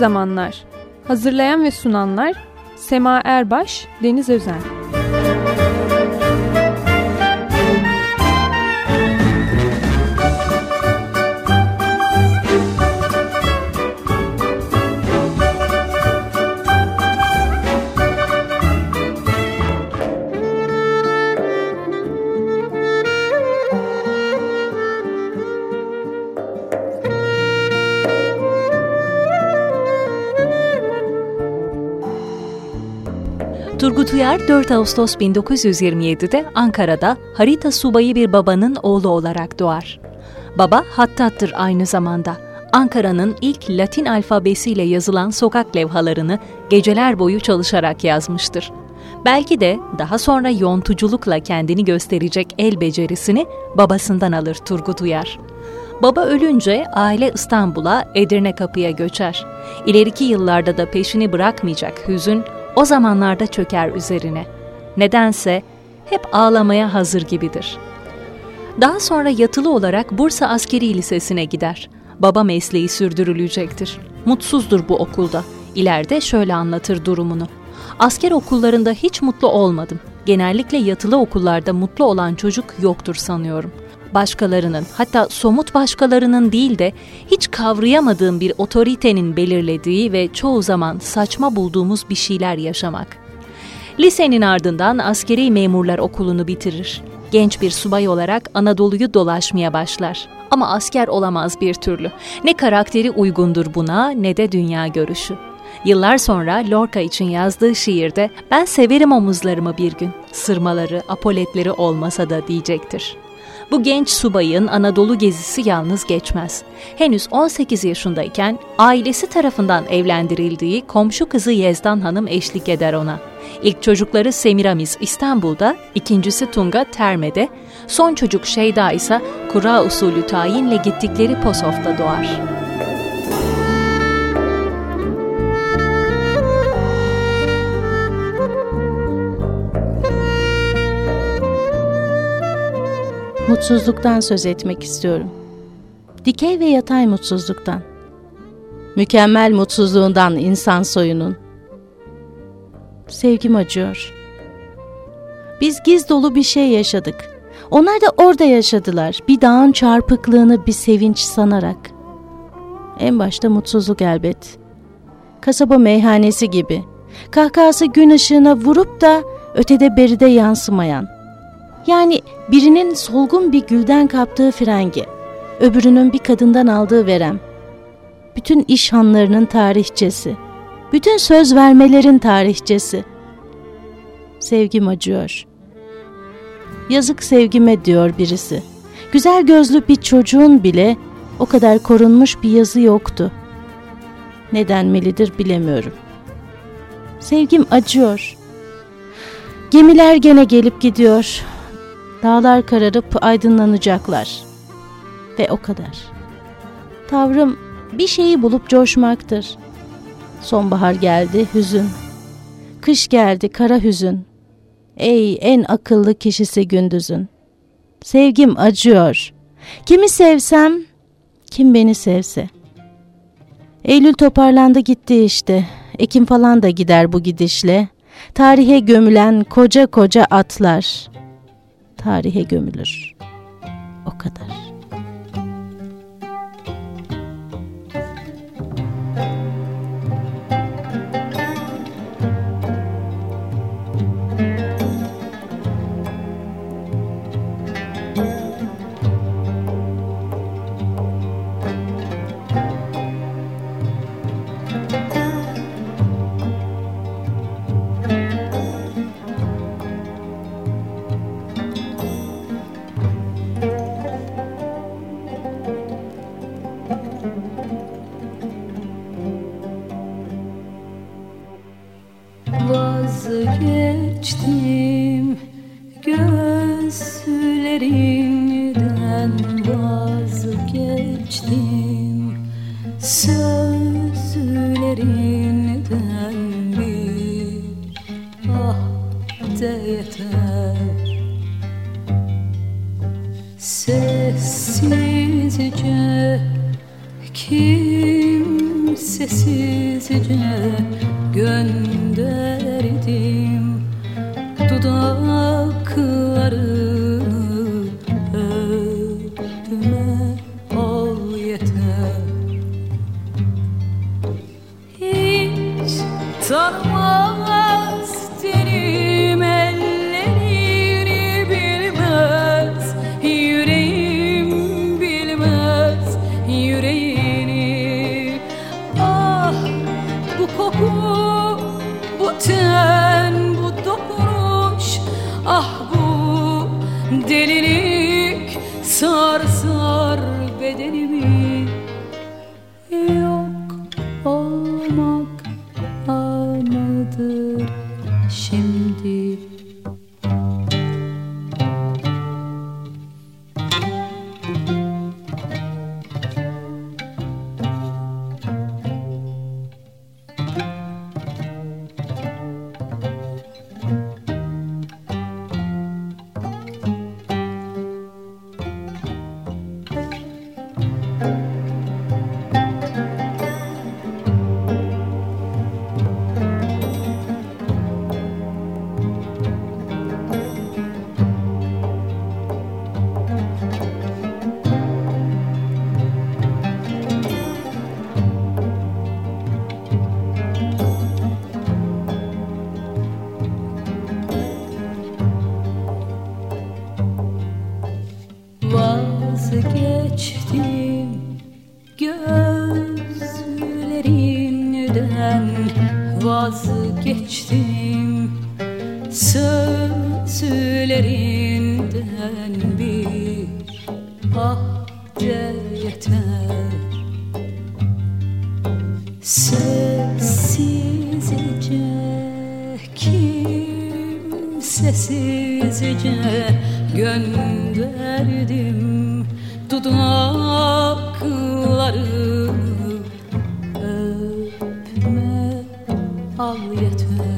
Zamanlar. Hazırlayan ve sunanlar Sema Erbaş, Deniz Özen Turgut Uyar 4 Ağustos 1927'de Ankara'da harita subayı bir babanın oğlu olarak doğar. Baba hattattır aynı zamanda. Ankara'nın ilk Latin alfabesiyle yazılan sokak levhalarını geceler boyu çalışarak yazmıştır. Belki de daha sonra yontuculukla kendini gösterecek el becerisini babasından alır Turgut Uyar. Baba ölünce aile İstanbul'a Edirne Kapı'ya göçer. İleriki yıllarda da peşini bırakmayacak hüzün o zamanlarda çöker üzerine. Nedense hep ağlamaya hazır gibidir. Daha sonra yatılı olarak Bursa Askeri Lisesi'ne gider. Baba mesleği sürdürülecektir. Mutsuzdur bu okulda. İleride şöyle anlatır durumunu. Asker okullarında hiç mutlu olmadım. Genellikle yatılı okullarda mutlu olan çocuk yoktur sanıyorum. Başkalarının, hatta somut başkalarının değil de hiç kavrayamadığım bir otoritenin belirlediği ve çoğu zaman saçma bulduğumuz bir şeyler yaşamak. Lisenin ardından askeri memurlar okulunu bitirir. Genç bir subay olarak Anadolu'yu dolaşmaya başlar. Ama asker olamaz bir türlü. Ne karakteri uygundur buna ne de dünya görüşü. Yıllar sonra Lorca için yazdığı şiirde ben severim omuzlarımı bir gün, sırmaları, apoletleri olmasa da diyecektir. Bu genç subayın Anadolu gezisi yalnız geçmez. Henüz 18 yaşındayken ailesi tarafından evlendirildiği komşu kızı Yezdan Hanım eşlik eder ona. İlk çocukları Semiramis İstanbul'da, ikincisi Tunga Terme'de, son çocuk Şeyda ise kura usulü tayinle gittikleri Posof'ta doğar. Mutsuzluktan söz etmek istiyorum. Dikey ve yatay mutsuzluktan. Mükemmel mutsuzluğundan insan soyunun. Sevgim acıyor. Biz giz dolu bir şey yaşadık. Onlar da orada yaşadılar. Bir dağın çarpıklığını bir sevinç sanarak. En başta mutsuzluk elbet. Kasaba meyhanesi gibi. Kahkahası gün ışığına vurup da ötede beride yansımayan.'' Yani birinin solgun bir gülden kaptığı frengi, öbürünün bir kadından aldığı verem. Bütün iş hanlarının tarihçesi, bütün söz vermelerin tarihçesi. Sevgim acıyor. Yazık sevgime diyor birisi. Güzel gözlü bir çocuğun bile o kadar korunmuş bir yazı yoktu. Neden melidir bilemiyorum. Sevgim acıyor. Gemiler gene gelip gidiyor. Dağlar kararıp aydınlanacaklar. Ve o kadar. Tavrım bir şeyi bulup coşmaktır. Sonbahar geldi, hüzün. Kış geldi, kara hüzün. Ey en akıllı kişisi gündüzün. Sevgim acıyor. Kimi sevsem, kim beni sevse. Eylül toparlandı gitti işte. Ekim falan da gider bu gidişle. Tarihe gömülen koca koca atlar tarihe gömülür. O kadar. Sana Gözlerinden Vazgeçtim? Sözlerinden bir ah de yeter Sessizce gönderdim dudaklarını öpme al yeter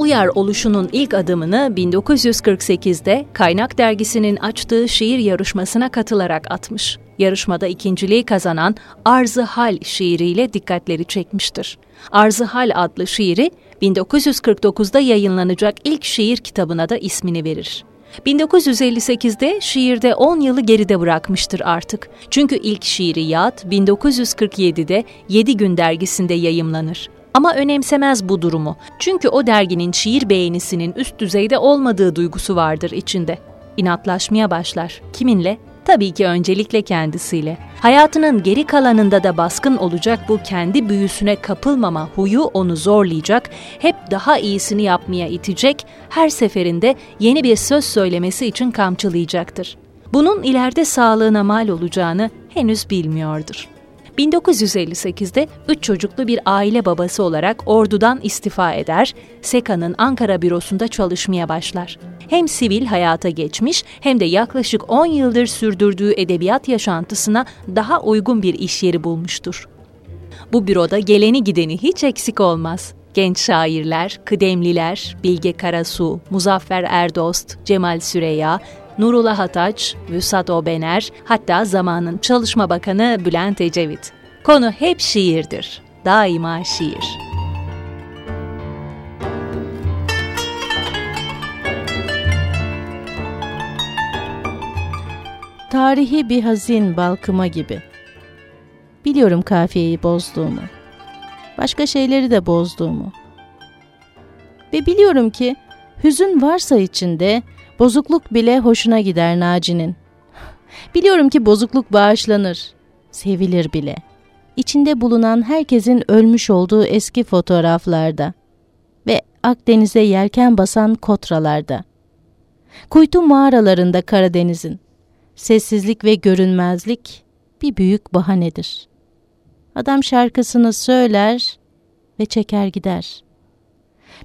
Uyar oluşunun ilk adımını 1948'de Kaynak Dergisi'nin açtığı şiir yarışmasına katılarak atmış. Yarışmada ikinciliği kazanan Arzı Hal şiiriyle dikkatleri çekmiştir. Arzı Hal adlı şiiri 1949'da yayınlanacak ilk şiir kitabına da ismini verir. 1958'de şiirde 10 yılı geride bırakmıştır artık. Çünkü ilk şiiri Yad 1947'de 7 Gün dergisinde yayımlanır. Ama önemsemez bu durumu. Çünkü o derginin şiir beğenisinin üst düzeyde olmadığı duygusu vardır içinde. İnatlaşmaya başlar. Kiminle? Tabii ki öncelikle kendisiyle. Hayatının geri kalanında da baskın olacak bu kendi büyüsüne kapılmama huyu onu zorlayacak, hep daha iyisini yapmaya itecek, her seferinde yeni bir söz söylemesi için kamçılayacaktır. Bunun ileride sağlığına mal olacağını henüz bilmiyordur. 1958'de üç çocuklu bir aile babası olarak ordudan istifa eder, SEKA'nın Ankara bürosunda çalışmaya başlar. Hem sivil hayata geçmiş hem de yaklaşık 10 yıldır sürdürdüğü edebiyat yaşantısına daha uygun bir iş yeri bulmuştur. Bu büroda geleni gideni hiç eksik olmaz. Genç şairler, kıdemliler, Bilge Karasu, Muzaffer Erdost, Cemal Süreya, Nurullah Hataç, Vüsat Obener, hatta zamanın Çalışma Bakanı Bülent Ecevit. Konu hep şiirdir, daima şiir.'' tarihi bir hazin balkıma gibi. Biliyorum kafiyeyi bozduğumu. Başka şeyleri de bozduğumu. Ve biliyorum ki hüzün varsa içinde bozukluk bile hoşuna gider Naci'nin. Biliyorum ki bozukluk bağışlanır, sevilir bile. İçinde bulunan herkesin ölmüş olduğu eski fotoğraflarda ve Akdeniz'e yelken basan kotralarda. Kuytu mağaralarında Karadeniz'in. Sessizlik ve görünmezlik bir büyük bahanedir. Adam şarkısını söyler ve çeker gider.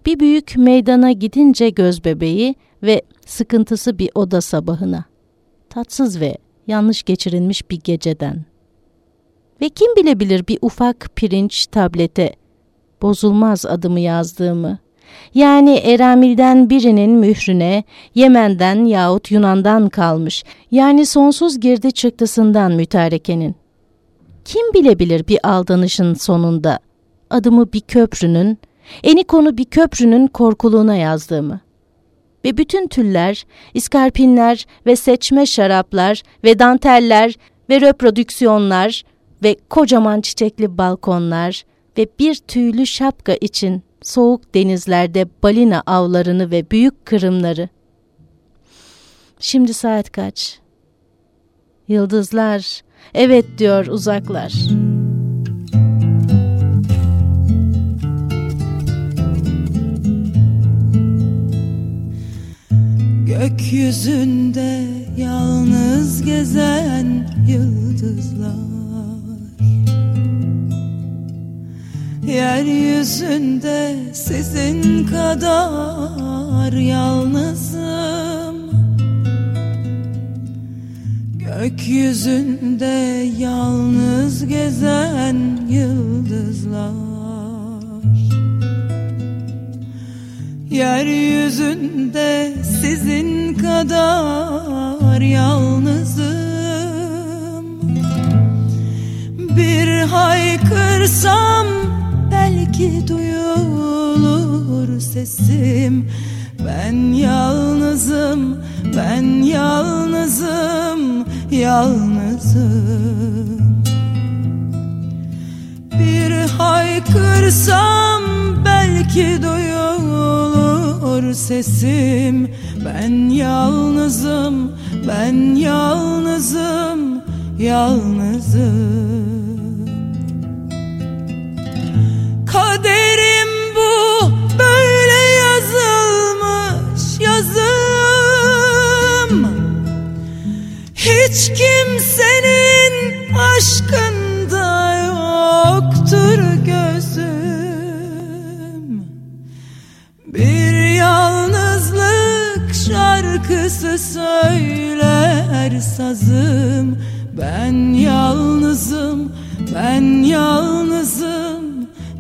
Bir büyük meydana gidince göz bebeği ve sıkıntısı bir oda sabahına. Tatsız ve yanlış geçirilmiş bir geceden. Ve kim bilebilir bir ufak pirinç tablete bozulmaz adımı yazdığımı. Yani Eramil'den birinin mührüne Yemen'den yahut Yunan'dan kalmış. Yani sonsuz girdi çıktısından mütarekenin. Kim bilebilir bir aldanışın sonunda adımı bir köprünün, eni konu bir köprünün korkuluğuna yazdığımı. Ve bütün tüller, iskarpinler ve seçme şaraplar ve danteller ve reprodüksiyonlar ve kocaman çiçekli balkonlar ve bir tüylü şapka için soğuk denizlerde balina avlarını ve büyük kırımları. Şimdi saat kaç? Yıldızlar, evet diyor uzaklar. Gökyüzünde yalnız gezen yıldızlar. Yeryüzünde sizin kadar yalnızım. Gökyüzünde yalnız gezen yıldızlar Yeryüzünde sizin kadar yalnızım. Bir haykırsam belki duyulur sesim. Ben yalnızım, ben yalnızım, yalnızım. Bir haykırsam belki duyulur sesim. Ben yalnızım, ben yalnızım, yalnızım. Kaderim bu böyle yazılmış yazım. Hiç kimsenin aşkında yoktur gözüm. Bir yalnızlık şarkısı söyler sazım. Ben yalnızım, ben yalnızım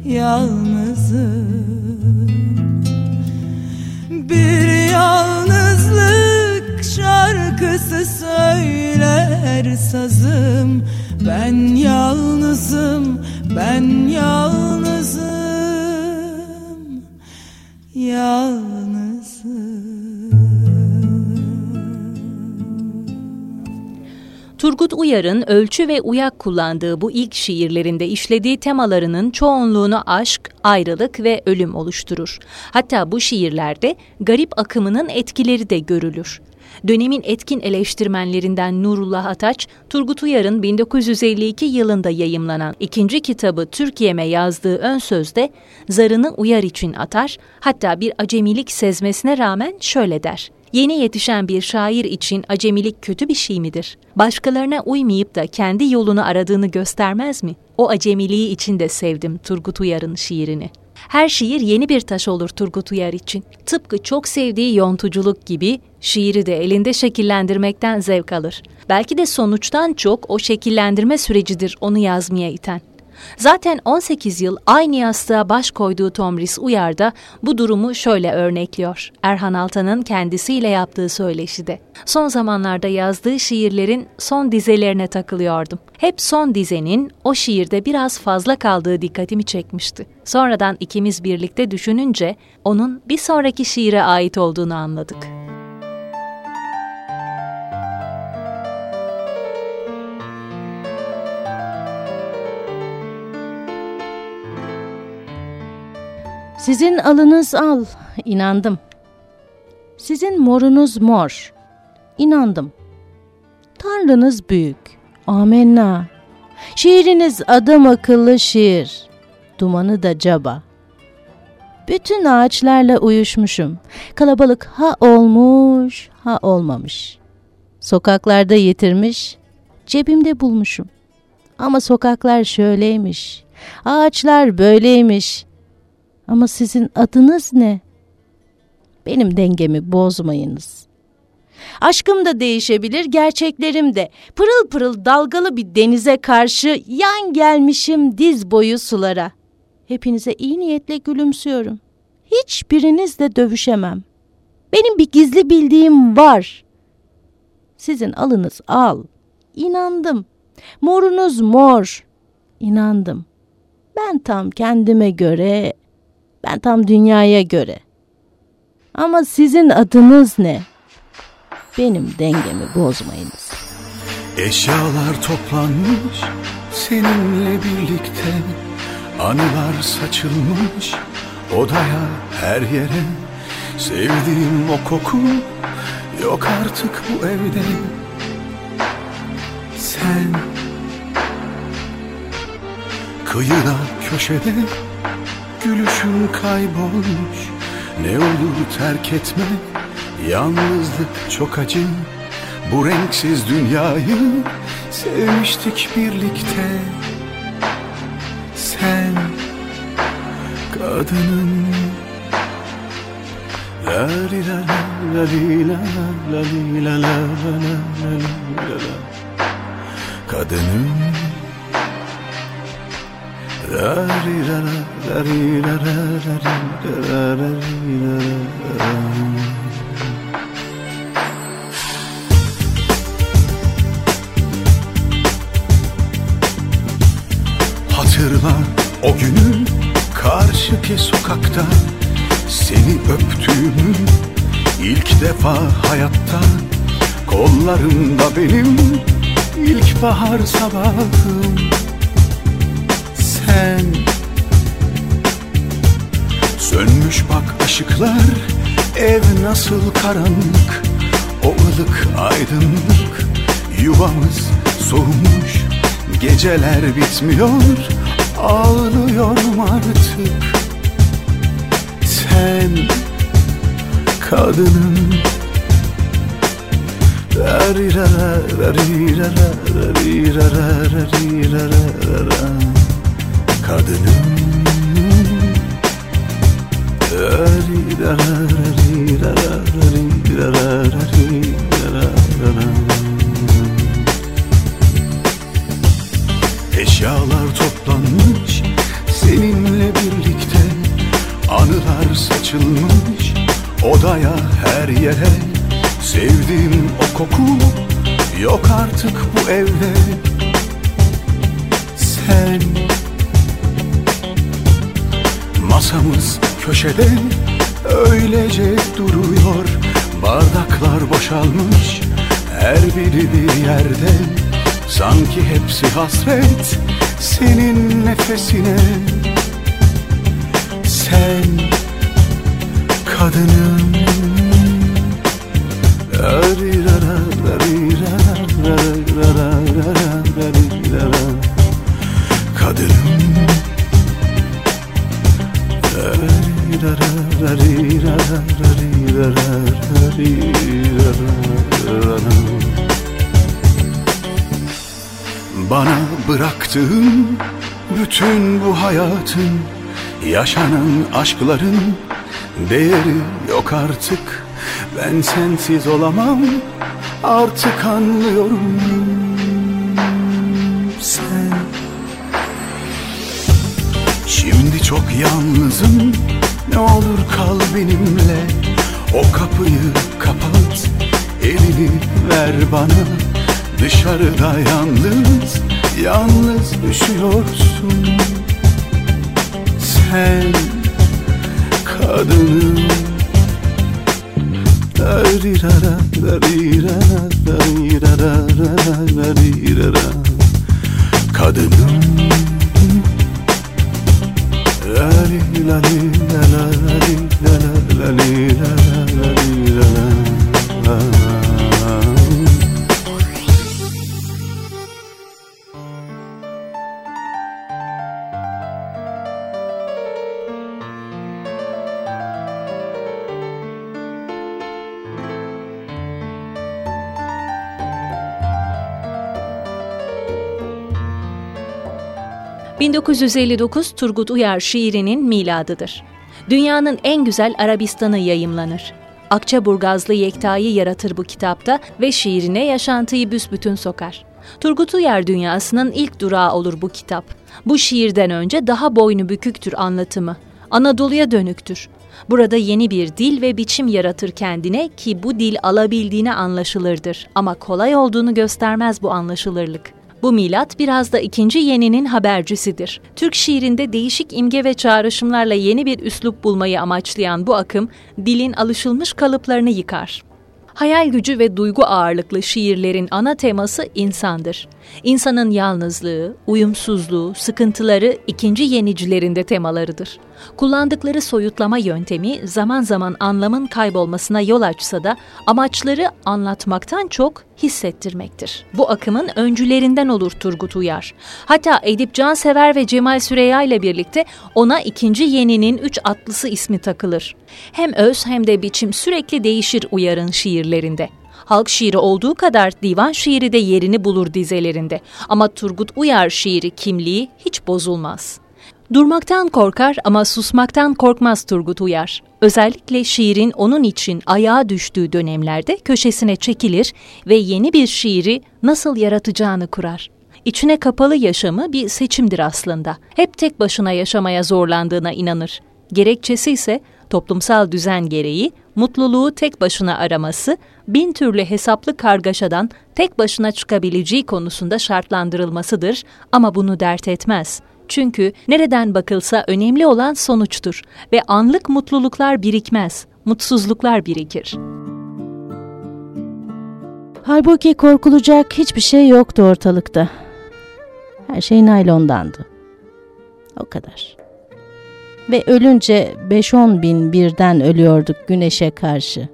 yalnızım. Bir yalnızlık şarkısı söyler sazım. Ben yalnızım, ben yalnızım Turgut Uyar'ın ölçü ve uyak kullandığı bu ilk şiirlerinde işlediği temalarının çoğunluğunu aşk, ayrılık ve ölüm oluşturur. Hatta bu şiirlerde garip akımının etkileri de görülür. Dönemin etkin eleştirmenlerinden Nurullah Ataç, Turgut Uyar'ın 1952 yılında yayımlanan ikinci kitabı Türkiye'me yazdığı ön sözde zarını uyar için atar, hatta bir acemilik sezmesine rağmen şöyle der. Yeni yetişen bir şair için acemilik kötü bir şey midir? Başkalarına uymayıp da kendi yolunu aradığını göstermez mi? O acemiliği için de sevdim Turgut Uyar'ın şiirini. Her şiir yeni bir taş olur Turgut Uyar için. Tıpkı çok sevdiği yontuculuk gibi şiiri de elinde şekillendirmekten zevk alır. Belki de sonuçtan çok o şekillendirme sürecidir onu yazmaya iten. Zaten 18 yıl aynı yastığa baş koyduğu Tomris Uyar da bu durumu şöyle örnekliyor. Erhan Altan'ın kendisiyle yaptığı söyleşide. Son zamanlarda yazdığı şiirlerin son dizelerine takılıyordum. Hep son dizenin o şiirde biraz fazla kaldığı dikkatimi çekmişti. Sonradan ikimiz birlikte düşününce onun bir sonraki şiire ait olduğunu anladık. Sizin alınız al, inandım. Sizin morunuz mor, inandım. Tanrınız büyük, amenna. Şiiriniz adam akıllı şiir, dumanı da caba. Bütün ağaçlarla uyuşmuşum. Kalabalık ha olmuş, ha olmamış. Sokaklarda yitirmiş, cebimde bulmuşum. Ama sokaklar şöyleymiş, ağaçlar böyleymiş. Ama sizin adınız ne? Benim dengemi bozmayınız. Aşkım da değişebilir, gerçeklerim de. Pırıl pırıl dalgalı bir denize karşı yan gelmişim diz boyu sulara. Hepinize iyi niyetle gülümsüyorum. Hiçbirinizle dövüşemem. Benim bir gizli bildiğim var. Sizin alınız al. İnandım. Morunuz mor. İnandım. Ben tam kendime göre, ben tam dünyaya göre. Ama sizin adınız ne? Benim dengemi bozmayınız. Eşyalar toplanmış seninle birlikte Anılar saçılmış odaya her yere Sevdiğim o koku yok artık bu evde Sen kıyıda köşede Gülüşün kaybolmuş. Ne olur terk etme Yalnızlık çok acı. Bu renksiz dünyayı Sevmiştik birlikte. Sen Kadının La li la la li la la li la la la la la la. Kadının Hatırla o günü karşıki sokakta Seni öptüğümü ilk defa hayatta. Kollarımda benim ilkbahar sabahım Sen. Sönmüş bak ışıklar ev nasıl karanlık? O ılık aydınlık yuvamız soğumuş. Geceler bitmiyor Ağlıyorum artık. Sen Kadının Kadının Rarirara, rarirara, rarirara, rarirara, Eşyalar toplanmış seninle birlikte Anılar saçılmış odaya her yere Sevdiğim o koku yok artık bu evde. Sen Masamız köşede öylece duruyor. Bardaklar boşalmış her biri bir yerde. Sanki hepsi hasret senin nefesine. Sen kadınım. Kadınım bana bıraktığın bütün bu hayatın Yaşanan aşkların değeri yok artık. Ben sensiz olamam artık anlıyorum çok yalnızım. Ne olur kal benimle. O kapıyı kapat. Elini ver bana. Dışarıda yalnız, yalnız düşüyorsun. Sen kadının Darirara, darirara, darirara, darirara. Kadının la la la la la 1959 Turgut Uyar şiirinin miladıdır. Dünyanın en güzel Arabistan'ı yayımlanır. Akçaburgazlı Yekta'yı yaratır bu kitapta ve şiirine yaşantıyı büsbütün sokar. Turgut Uyar dünyasının ilk durağı olur bu kitap. Bu şiirden önce daha boynu büküktür anlatımı. Anadolu'ya dönüktür. Burada yeni bir dil ve biçim yaratır kendine ki bu dil alabildiğine anlaşılırdır ama kolay olduğunu göstermez bu anlaşılırlık. Bu milat biraz da ikinci yeninin habercisidir. Türk şiirinde değişik imge ve çağrışımlarla yeni bir üslup bulmayı amaçlayan bu akım, dilin alışılmış kalıplarını yıkar. Hayal gücü ve duygu ağırlıklı şiirlerin ana teması insandır. İnsanın yalnızlığı, uyumsuzluğu, sıkıntıları ikinci yenicilerinde temalarıdır. Kullandıkları soyutlama yöntemi zaman zaman anlamın kaybolmasına yol açsa da amaçları anlatmaktan çok hissettirmektir. Bu akımın öncülerinden olur Turgut Uyar. Hatta Edip Cansever ve Cemal Süreya ile birlikte ona ikinci yeninin üç atlısı ismi takılır. Hem öz hem de biçim sürekli değişir Uyar'ın şiirlerinde. Halk şiiri olduğu kadar divan şiiri de yerini bulur dizelerinde. Ama Turgut Uyar şiiri kimliği hiç bozulmaz. Durmaktan korkar ama susmaktan korkmaz Turgut Uyar. Özellikle şiirin onun için ayağa düştüğü dönemlerde köşesine çekilir ve yeni bir şiiri nasıl yaratacağını kurar. İçine kapalı yaşamı bir seçimdir aslında. Hep tek başına yaşamaya zorlandığına inanır. Gerekçesi ise toplumsal düzen gereği mutluluğu tek başına araması, bin türlü hesaplı kargaşadan tek başına çıkabileceği konusunda şartlandırılmasıdır ama bunu dert etmez.'' Çünkü nereden bakılsa önemli olan sonuçtur ve anlık mutluluklar birikmez, mutsuzluklar birikir. Halbuki korkulacak hiçbir şey yoktu ortalıkta. Her şey naylondandı. O kadar. Ve ölünce 5-10 bin birden ölüyorduk güneşe karşı.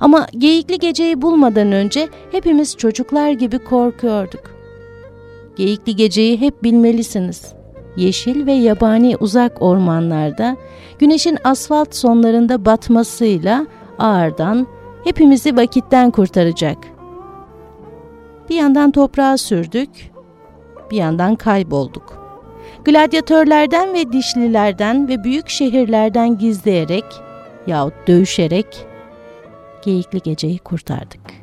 Ama geyikli geceyi bulmadan önce hepimiz çocuklar gibi korkuyorduk. Geyikli geceyi hep bilmelisiniz yeşil ve yabani uzak ormanlarda güneşin asfalt sonlarında batmasıyla ağırdan hepimizi vakitten kurtaracak. Bir yandan toprağa sürdük, bir yandan kaybolduk. Gladyatörlerden ve dişlilerden ve büyük şehirlerden gizleyerek yahut dövüşerek geyikli geceyi kurtardık.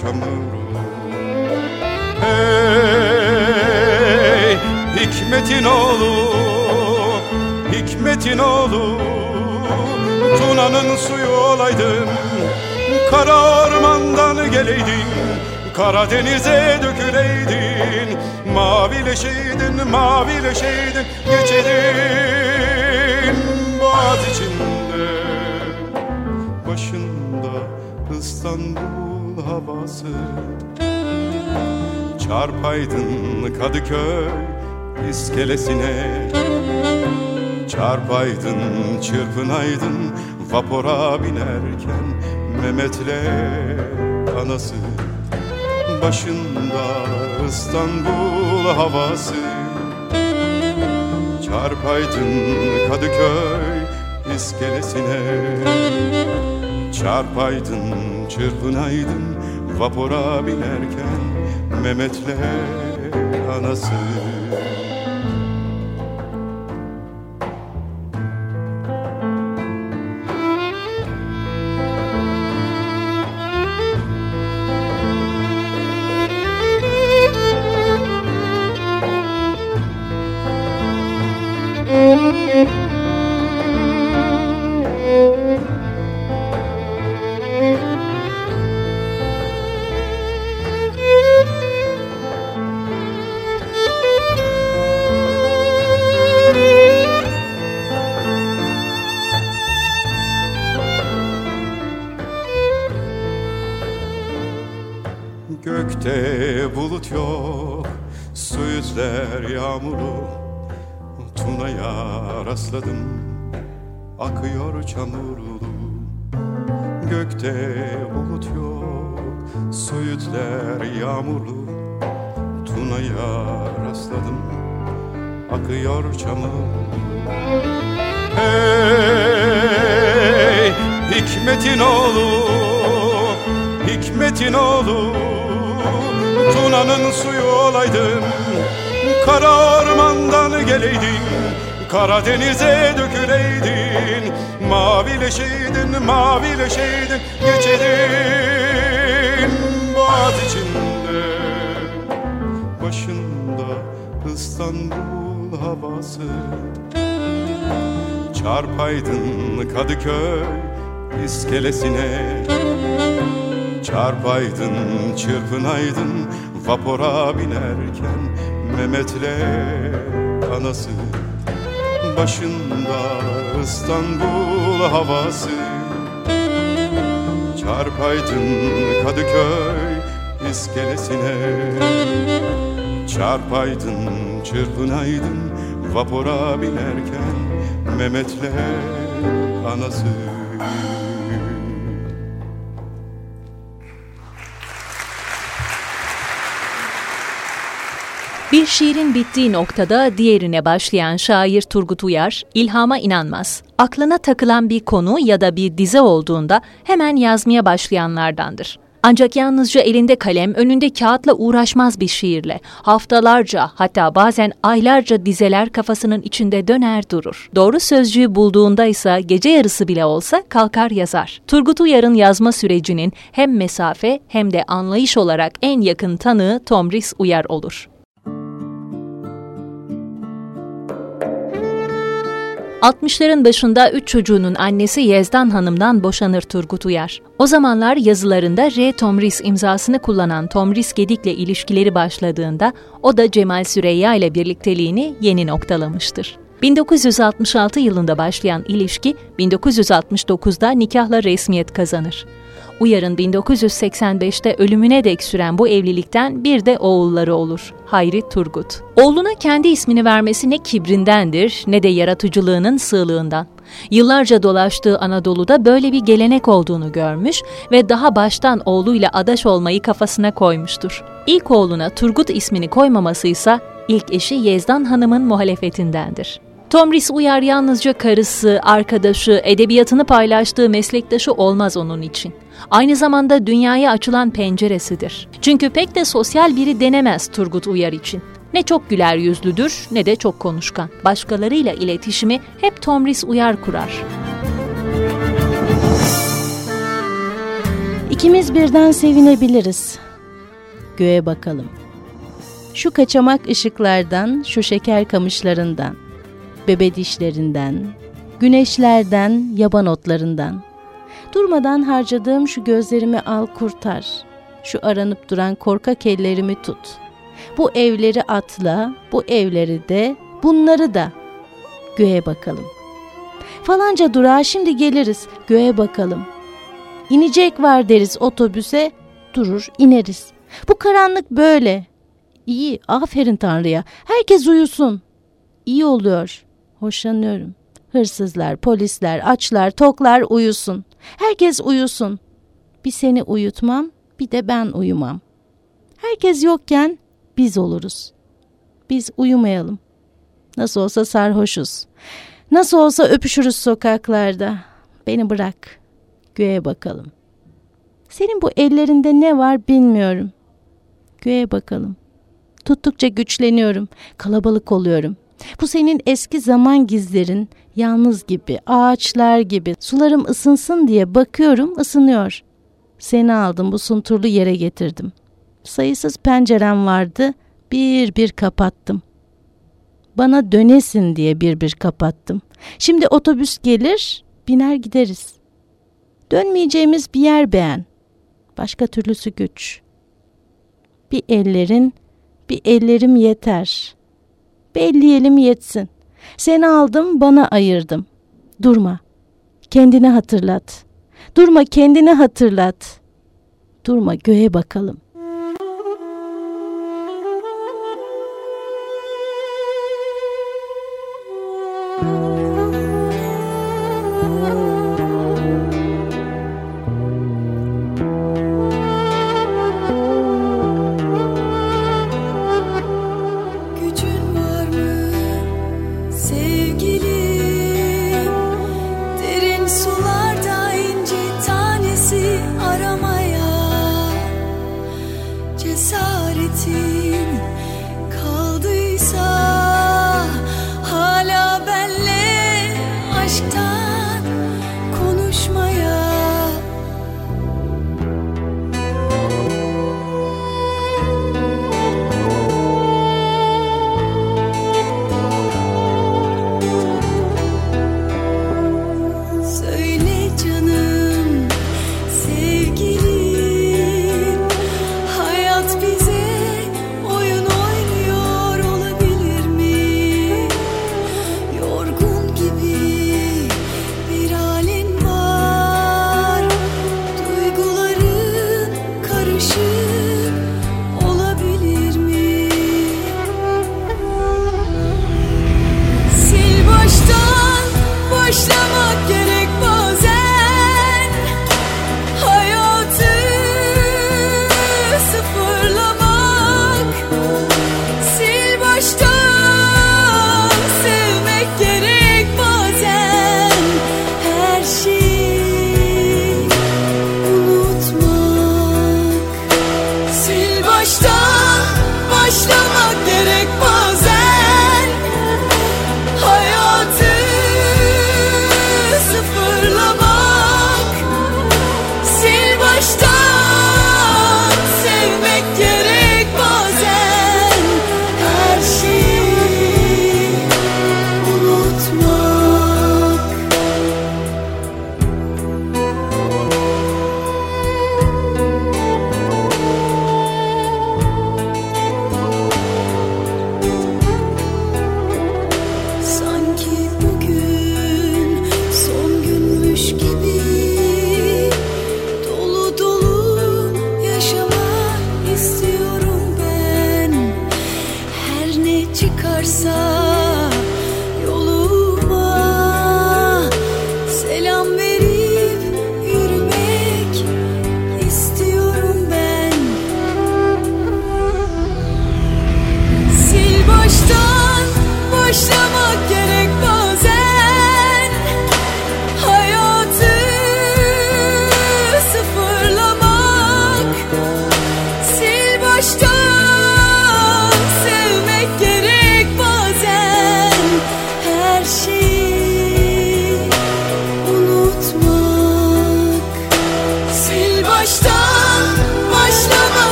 Çamurlu Hey Hikmetin oğlu Hikmetin oğlu. Tuna'nın suyu olaydın Kara ormandan geleydin. Karadeniz'e döküleydin Mavileşeydin, mavileşeydin Geçedin boğaz içinde Başında İstanbul havası. Çarpaydın Kadıköy iskelesine. Çarpaydın, çırpınaydın vapora binerken Mehmet'le anası. Başında İstanbul havası. Çarpaydın Kadıköy iskelesine. Çarpaydın çırpınaydın vapura binerken Mehmet'le anası rastladım, akıyor çamurlu Gökte bulut yok, su yüzler yağmurlu. Tuna'ya rastladım, akıyor çamurlu Hey, hikmetin oğlu, hikmetin oğlu. Tuna'nın suyu olaydın Kara ormandan geleydin Karadeniz'e döküleydin. Mavileşeydin, mavileşeydin Geçedin boğaz içinde Başında İstanbul havası. Çarpaydın Kadıköy iskelesine. Çarpaydın, çırpınaydın vapura binerken Mehmet'le anası Başında İstanbul havası. Çarpaydın Kadıköy iskelesine. Çarpaydın, çırpınaydın vapura binerken Mehmet'le anası Bir şiirin bittiği noktada diğerine başlayan şair Turgut Uyar, ilhama inanmaz. Aklına takılan bir konu ya da bir dize olduğunda hemen yazmaya başlayanlardandır. Ancak yalnızca elinde kalem, önünde kağıtla uğraşmaz bir şiirle. Haftalarca hatta bazen aylarca dizeler kafasının içinde döner durur. Doğru sözcüğü bulduğunda ise gece yarısı bile olsa kalkar yazar. Turgut Uyar'ın yazma sürecinin hem mesafe hem de anlayış olarak en yakın tanığı Tomris Uyar olur. 60'ların başında üç çocuğunun annesi Yezdan Hanım'dan boşanır Turgut Uyar. O zamanlar yazılarında R. Tomris imzasını kullanan Tomris Gedik'le ilişkileri başladığında o da Cemal Süreyya ile birlikteliğini yeni noktalamıştır. 1966 yılında başlayan ilişki 1969'da nikahla resmiyet kazanır. Uyar'ın 1985'te ölümüne dek süren bu evlilikten bir de oğulları olur. Hayri Turgut. Oğluna kendi ismini vermesi ne kibrindendir ne de yaratıcılığının sığlığından. Yıllarca dolaştığı Anadolu'da böyle bir gelenek olduğunu görmüş ve daha baştan oğluyla adaş olmayı kafasına koymuştur. İlk oğluna Turgut ismini koymaması ise ilk eşi Yezdan Hanım'ın muhalefetindendir. Tomris Uyar yalnızca karısı, arkadaşı, edebiyatını paylaştığı meslektaşı olmaz onun için. Aynı zamanda dünyaya açılan penceresidir. Çünkü pek de sosyal biri denemez Turgut Uyar için. Ne çok güler yüzlüdür ne de çok konuşkan. Başkalarıyla iletişimi hep Tomris Uyar kurar. İkimiz birden sevinebiliriz. Göğe bakalım. Şu kaçamak ışıklardan, şu şeker kamışlarından, bebe dişlerinden, güneşlerden, yaban otlarından. Durmadan harcadığım şu gözlerimi al kurtar. Şu aranıp duran korkak ellerimi tut. Bu evleri atla, bu evleri de, bunları da. Göğe bakalım. Falanca durağa şimdi geliriz, göğe bakalım. İnecek var deriz otobüse, durur ineriz. Bu karanlık böyle. İyi, aferin Tanrı'ya. Herkes uyusun. İyi oluyor. Hoşlanıyorum. Hırsızlar, polisler, açlar, toklar uyusun. Herkes uyusun. Bir seni uyutmam, bir de ben uyumam. Herkes yokken biz oluruz. Biz uyumayalım. Nasıl olsa sarhoşuz. Nasıl olsa öpüşürüz sokaklarda. Beni bırak. Göğe bakalım. Senin bu ellerinde ne var bilmiyorum. Göğe bakalım. Tuttukça güçleniyorum. Kalabalık oluyorum. Bu senin eski zaman gizlerin, yalnız gibi, ağaçlar gibi. Sularım ısınsın diye bakıyorum, ısınıyor. Seni aldım, bu sunturlu yere getirdim. Sayısız pencerem vardı, bir bir kapattım. Bana dönesin diye bir bir kapattım. Şimdi otobüs gelir, biner gideriz. Dönmeyeceğimiz bir yer beğen. Başka türlüsü güç. Bir ellerin, bir ellerim yeter. Belleyelim yetsin. Seni aldım, bana ayırdım. Durma. Kendini hatırlat. Durma, kendini hatırlat. Durma, göğe bakalım.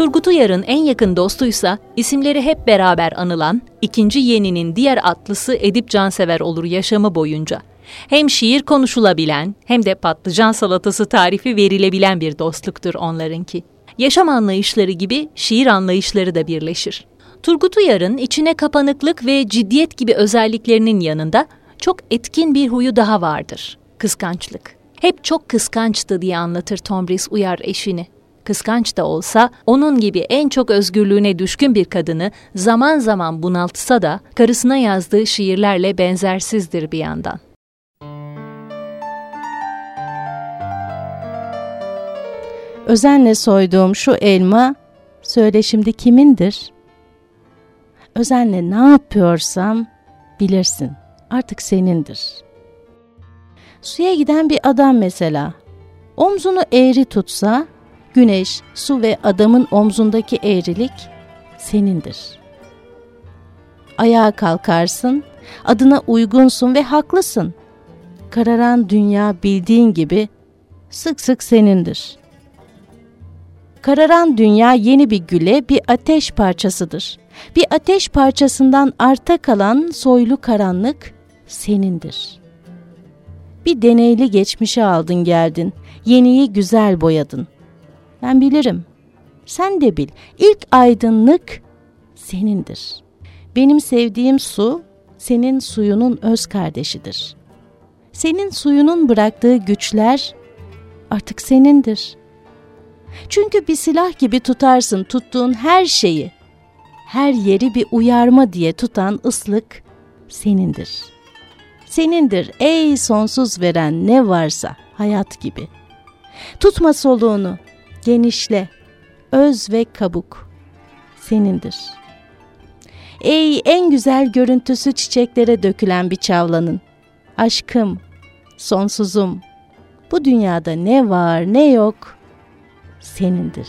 Uyar'ın en yakın dostuysa isimleri hep beraber anılan ikinci yeninin diğer atlısı Edip Cansever olur yaşamı boyunca. Hem şiir konuşulabilen hem de patlıcan salatası tarifi verilebilen bir dostluktur onlarınki. Yaşam anlayışları gibi şiir anlayışları da birleşir. Turgut Uyar'ın içine kapanıklık ve ciddiyet gibi özelliklerinin yanında çok etkin bir huyu daha vardır. Kıskançlık. Hep çok kıskançtı diye anlatır Tomris Uyar eşini. Kıskanç da olsa onun gibi en çok özgürlüğüne düşkün bir kadını zaman zaman bunaltsa da karısına yazdığı şiirlerle benzersizdir bir yandan. Özenle soyduğum şu elma söyle şimdi kimindir? Özenle ne yapıyorsam bilirsin artık senindir. Suya giden bir adam mesela omzunu eğri tutsa güneş, su ve adamın omzundaki eğrilik senindir. Ayağa kalkarsın, adına uygunsun ve haklısın. Kararan dünya bildiğin gibi sık sık senindir. Kararan dünya yeni bir güle bir ateş parçasıdır. Bir ateş parçasından arta kalan soylu karanlık senindir. Bir deneyli geçmişe aldın geldin, yeniyi güzel boyadın. Ben bilirim, sen de bil, ilk aydınlık senindir. Benim sevdiğim su, senin suyunun öz kardeşidir. Senin suyunun bıraktığı güçler artık senindir.'' Çünkü bir silah gibi tutarsın tuttuğun her şeyi. Her yeri bir uyarma diye tutan ıslık senindir. Senindir ey sonsuz veren ne varsa hayat gibi. Tutma soluğunu, genişle, öz ve kabuk senindir. Ey en güzel görüntüsü çiçeklere dökülen bir çavlanın. Aşkım, sonsuzum, bu dünyada ne var ne yok senindir.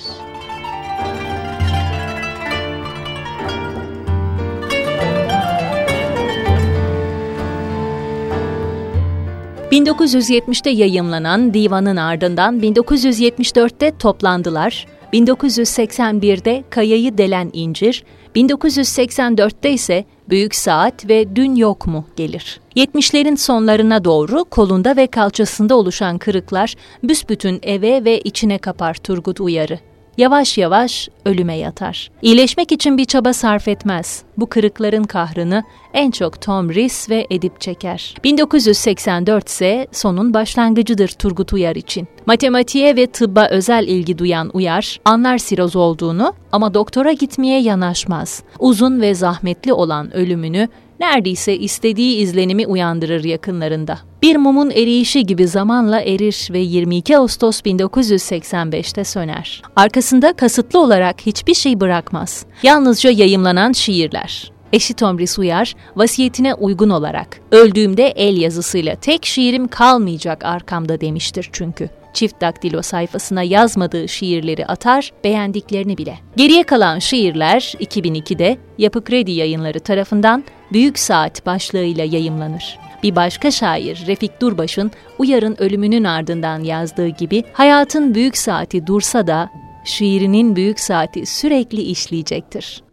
...1970'te yayımlanan divanın ardından 1974'te toplandılar, 1981'de Kayayı Delen İncir, 1984'te ise Büyük Saat ve Dün Yok mu gelir. 70'lerin sonlarına doğru kolunda ve kalçasında oluşan kırıklar büsbütün eve ve içine kapar Turgut Uyarı yavaş yavaş ölüme yatar. İyileşmek için bir çaba sarf etmez. Bu kırıkların kahrını en çok Tom Rhys ve Edip çeker. 1984 ise sonun başlangıcıdır Turgut Uyar için. Matematiğe ve tıbba özel ilgi duyan Uyar, anlar siroz olduğunu ama doktora gitmeye yanaşmaz. Uzun ve zahmetli olan ölümünü neredeyse istediği izlenimi uyandırır yakınlarında. Bir mumun eriyişi gibi zamanla erir ve 22 Ağustos 1985'te söner. Arkasında kasıtlı olarak hiçbir şey bırakmaz. Yalnızca yayımlanan şiirler. Eşi Tomris Uyar, vasiyetine uygun olarak, öldüğümde el yazısıyla tek şiirim kalmayacak arkamda demiştir çünkü çift daktilo sayfasına yazmadığı şiirleri atar, beğendiklerini bile. Geriye kalan şiirler 2002'de Yapı Kredi yayınları tarafından Büyük Saat başlığıyla yayımlanır. Bir başka şair Refik Durbaş'ın Uyar'ın ölümünün ardından yazdığı gibi hayatın büyük saati dursa da şiirinin büyük saati sürekli işleyecektir.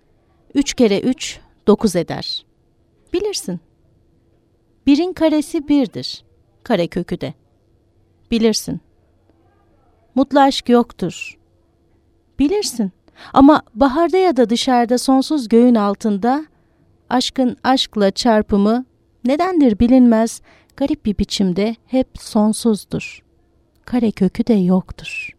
Üç kere üç dokuz eder. Bilirsin. Birin karesi birdir. Kare kökü de. Bilirsin. Mutlu aşk yoktur. Bilirsin. Ama baharda ya da dışarıda sonsuz göğün altında aşkın aşkla çarpımı nedendir bilinmez garip bir biçimde hep sonsuzdur. Kare kökü de yoktur.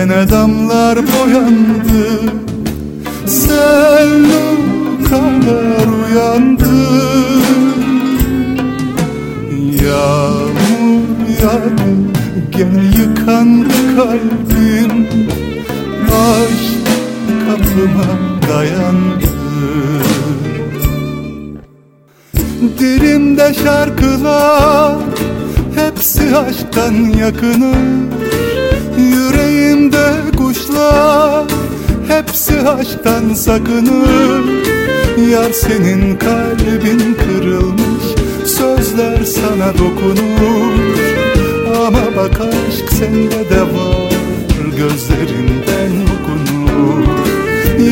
Gene damlar boyandı. Sevlu kadar uyandı. Yağmur yağdı Gene yıkandı kalbim. Aşk kapıma dayandı. Dilimde şarkılar Hepsi aşktan yakınım Yüreğimde kuşlar. Hepsi aşktan sakınır. Yar senin kalbin kırılmış. Sözler sana dokunur. Ama bak aşk sende de var. Gözlerinden okunur.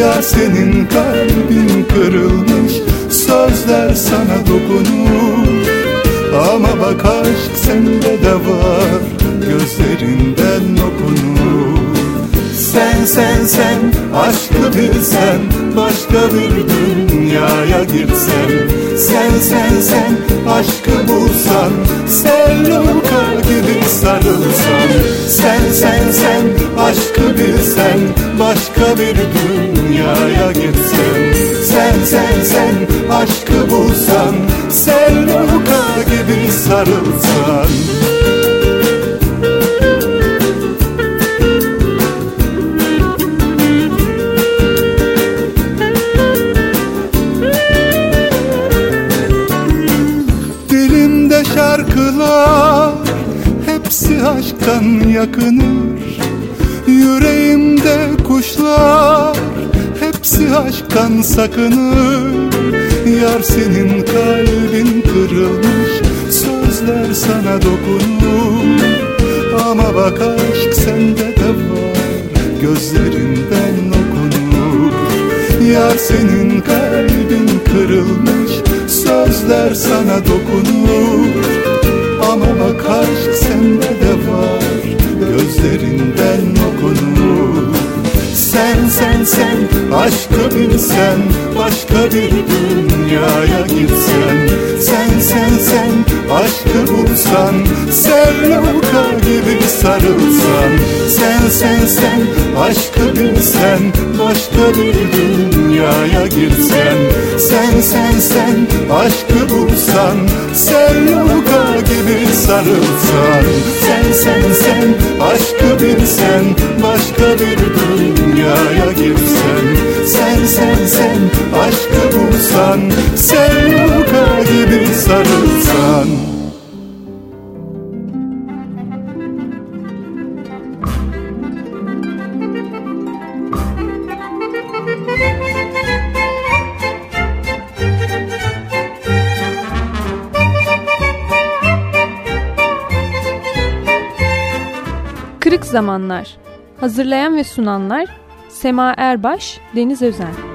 Ya senin kalbin kırılmış. Sözler sana dokunur. Ama bak aşk sende de var. Gözlerinden okunur Sen sen sen aşkı bilsen Başka bir dünyaya girsen Sen sen sen aşkı bulsan Selluka gibi sarılsan. Sen sen sen aşkı bilsen Başka bir dünyaya girsen Sen sen sen aşkı bulsan Selluka gibi sarılsan yakınır. Yüreğimde kuşlar Hepsi aşktan sakınır. Yar senin kalbin kırılmış Sözler sana dokunur. Ama bak aşk sende de var Gözlerinden okunur. Yar senin kalbin kırılmış Sözler sana dokunur. Ama bak aşk aşkı bilsen Başka bir dünyaya gitsen. Sen sen sen aşkı bulsan. Sevluka gibi sarılsan. Sen sen sen aşkı bilsen. Başka bir dünyaya girsen Sen sen sen aşkı bulsan. Sevluka gibi sarılsan. Sen sen sen aşkı bilsen. Başka bir dünyaya girsen Sen sen sen aşkı bulsan Sevluka gibi sarılsan. Kırık Zamanlar. Hazırlayan ve sunanlar Sema Erbaş, Deniz Özen